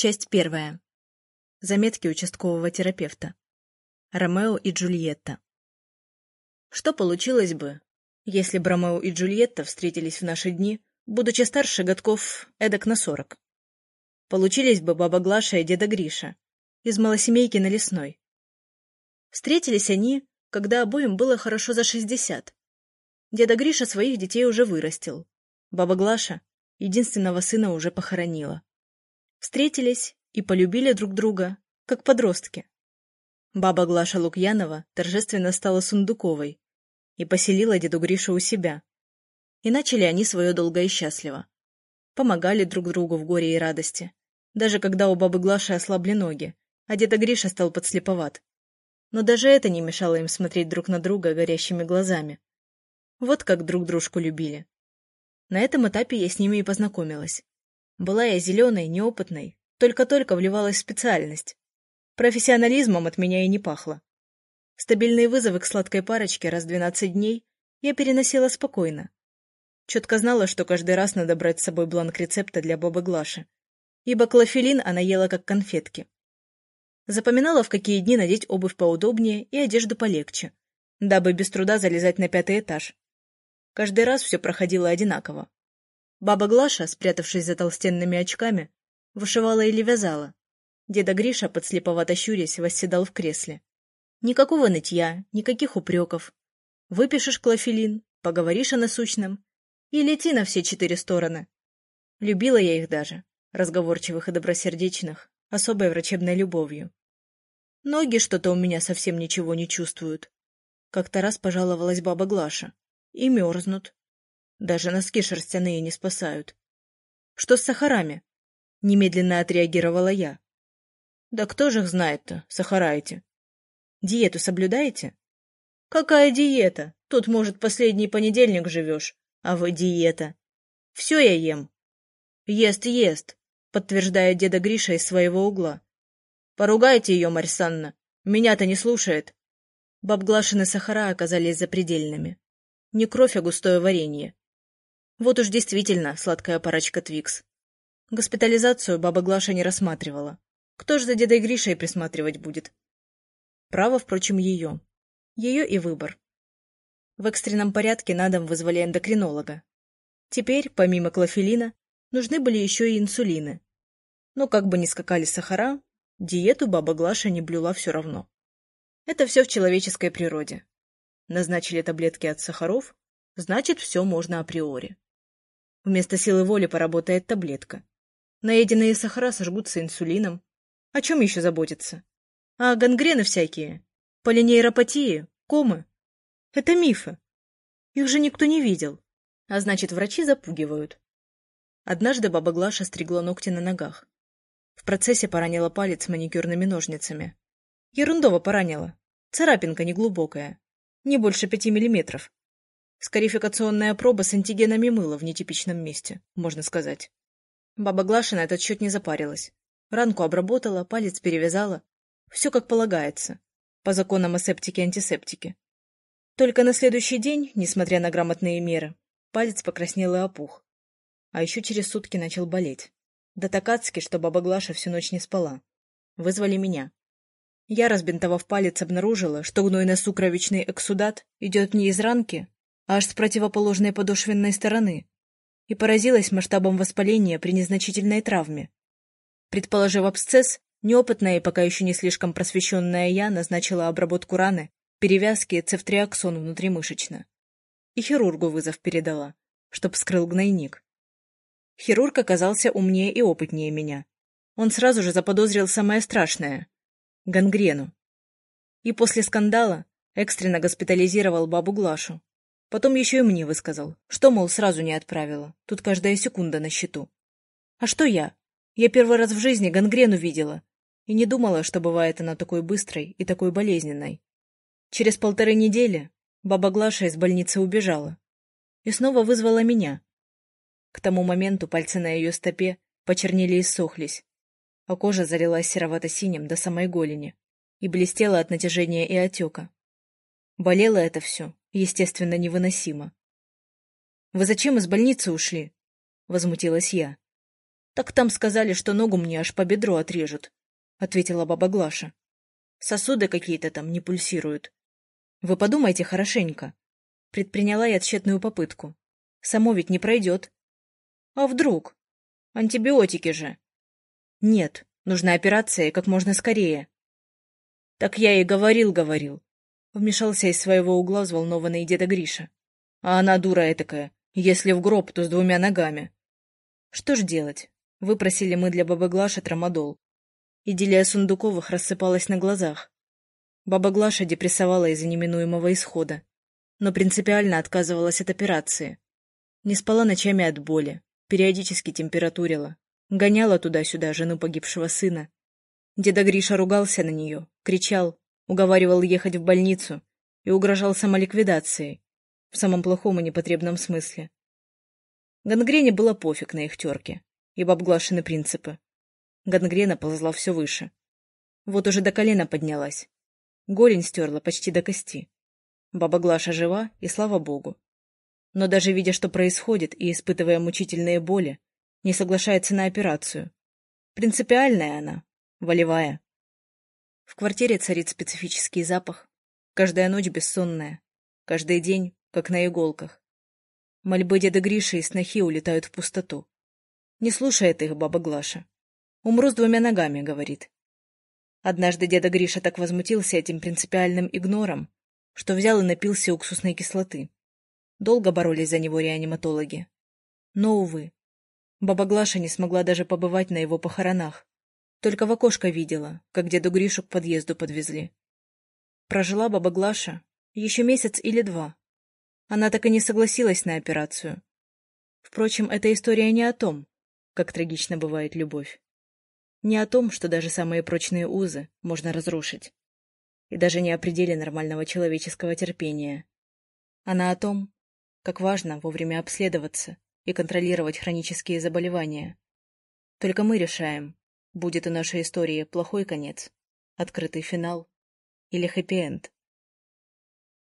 Часть первая. Заметки участкового терапевта. Ромео и Джульетта. Что получилось бы, если бы Ромео и Джульетта встретились в наши дни, будучи старше годков эдак на сорок? Получились бы баба Глаша и деда Гриша из малосемейки на Лесной. Встретились они, когда обоим было хорошо за шестьдесят. Деда Гриша своих детей уже вырастил. Баба Глаша единственного сына уже похоронила. Встретились и полюбили друг друга, как подростки. Баба Глаша Лукьянова торжественно стала Сундуковой и поселила деду Гришу у себя. И начали они свое долго и счастливо. Помогали друг другу в горе и радости, даже когда у бабы Глаши ослабли ноги, а деда Гриша стал подслеповат. Но даже это не мешало им смотреть друг на друга горящими глазами. Вот как друг дружку любили. На этом этапе я с ними и познакомилась. Была я зеленой, неопытной, только-только вливалась в специальность. Профессионализмом от меня и не пахло. Стабильные вызовы к сладкой парочке раз в 12 дней я переносила спокойно. Четко знала, что каждый раз надо брать с собой бланк рецепта для бабы Глаши, ибо клофелин она ела как конфетки. Запоминала, в какие дни надеть обувь поудобнее и одежду полегче, дабы без труда залезать на пятый этаж. Каждый раз все проходило одинаково. Баба Глаша, спрятавшись за толстенными очками, вышивала или вязала. Деда Гриша, подслеповато щурясь, восседал в кресле. Никакого нытья, никаких упреков. Выпишешь клофелин, поговоришь о насущном и лети на все четыре стороны. Любила я их даже, разговорчивых и добросердечных, особой врачебной любовью. Ноги что-то у меня совсем ничего не чувствуют. Как-то раз пожаловалась баба Глаша. И мерзнут. Даже носки шерстяные не спасают. Что с сахарами? Немедленно отреагировала я. Да кто же их знает-то, сахара эти? Диету соблюдаете? Какая диета? Тут, может, последний понедельник живешь, а вы диета. Все я ем. Ест, ест, подтверждает деда Гриша из своего угла. Поругайте ее, Марь Санна. Меня-то не слушает. Баб Глашины сахара оказались запредельными. Не кровь, а густое варенье. Вот уж действительно сладкая парочка Твикс. Госпитализацию баба Глаша не рассматривала. Кто ж за дедой Гришей присматривать будет? Право, впрочем, ее. Ее и выбор. В экстренном порядке на дом вызвали эндокринолога. Теперь, помимо клофелина, нужны были еще и инсулины. Но как бы ни скакали сахара, диету баба Глаша не блюла все равно. Это все в человеческой природе. Назначили таблетки от сахаров, значит, все можно априори. Вместо силы воли поработает таблетка. Наеденные сахара сожгутся инсулином. О чем еще заботиться? А гангрены всякие, полинейропатии, комы — это мифы. Их же никто не видел. А значит, врачи запугивают. Однажды баба Глаша стригла ногти на ногах. В процессе поранила палец маникюрными ножницами. Ерундово поранила. Царапинка неглубокая. Не больше пяти миллиметров. Скарификационная проба с антигенами мыла в нетипичном месте, можно сказать. Баба Глаша на этот счет не запарилась. Ранку обработала, палец перевязала. Все как полагается. По законам асептики-антисептики. Только на следующий день, несмотря на грамотные меры, палец покраснел и опух. А еще через сутки начал болеть. Да так адски, что баба Глаша всю ночь не спала. Вызвали меня. Я, разбинтовав палец, обнаружила, что гнойно-сукровичный эксудат идет не из ранки, аж с противоположной подошвенной стороны, и поразилась масштабом воспаления при незначительной травме. Предположив абсцесс, неопытная и пока еще не слишком просвещенная я назначила обработку раны, перевязки цефтриаксон внутримышечно. И хирургу вызов передала, чтоб скрыл гнойник. Хирург оказался умнее и опытнее меня. Он сразу же заподозрил самое страшное — гангрену. И после скандала экстренно госпитализировал бабу Глашу, Потом еще и мне высказал, что, мол, сразу не отправила. Тут каждая секунда на счету. А что я? Я первый раз в жизни гангрену видела. И не думала, что бывает она такой быстрой и такой болезненной. Через полторы недели баба Глаша из больницы убежала. И снова вызвала меня. К тому моменту пальцы на ее стопе почернели и сохлись, а кожа залилась серовато-синим до самой голени и блестела от натяжения и отека. Болело это все естественно, невыносимо. «Вы зачем из больницы ушли?» — возмутилась я. Так там сказали, что ногу мне аж по бедру отрежут, — ответила баба Глаша. Сосуды какие-то там не пульсируют. Вы подумайте хорошенько. Предприняла я тщетную попытку. Само ведь не пройдет. А вдруг? Антибиотики же. Нет, нужна операция как можно скорее. Так я и говорил-говорил. Вмешался из своего угла взволнованный деда Гриша. А она дура этакая. Если в гроб, то с двумя ногами. Что ж делать? Выпросили мы для бабы Глаши трамадол. Идиллия Сундуковых рассыпалась на глазах. Баба Глаша депрессовала из-за неминуемого исхода, но принципиально отказывалась от операции. Не спала ночами от боли, периодически температурила, гоняла туда-сюда жену погибшего сына. Деда Гриша ругался на нее, кричал, уговаривал ехать в больницу и угрожал самоликвидацией, в самом плохом и непотребном смысле. Гангрене было пофиг на их терки и бабглашины принципы. Гангрена ползла все выше. Вот уже до колена поднялась. Голень стерла почти до кости. Баба Глаша жива, и слава богу. Но даже видя, что происходит, и испытывая мучительные боли, не соглашается на операцию. Принципиальная она, волевая. В квартире царит специфический запах. Каждая ночь бессонная. Каждый день как на иголках. Мольбы деда Гриши и снохи улетают в пустоту. Не слушает их баба Глаша. «Умру с двумя ногами», — говорит. Однажды деда Гриша так возмутился этим принципиальным игнором, что взял и напился уксусной кислоты. Долго боролись за него реаниматологи. Но, увы, баба Глаша не смогла даже побывать на его похоронах. Только в окошко видела, как деду Гришу к подъезду подвезли. Прожила баба Глаша еще месяц или два, она так и не согласилась на операцию. Впрочем, эта история не о том, как трагично бывает любовь. Не о том, что даже самые прочные узы можно разрушить. И даже не о пределе нормального человеческого терпения. Она о том, как важно вовремя обследоваться и контролировать хронические заболевания. Только мы решаем, будет у нашей истории плохой конец, открытый финал или хэппи-энд.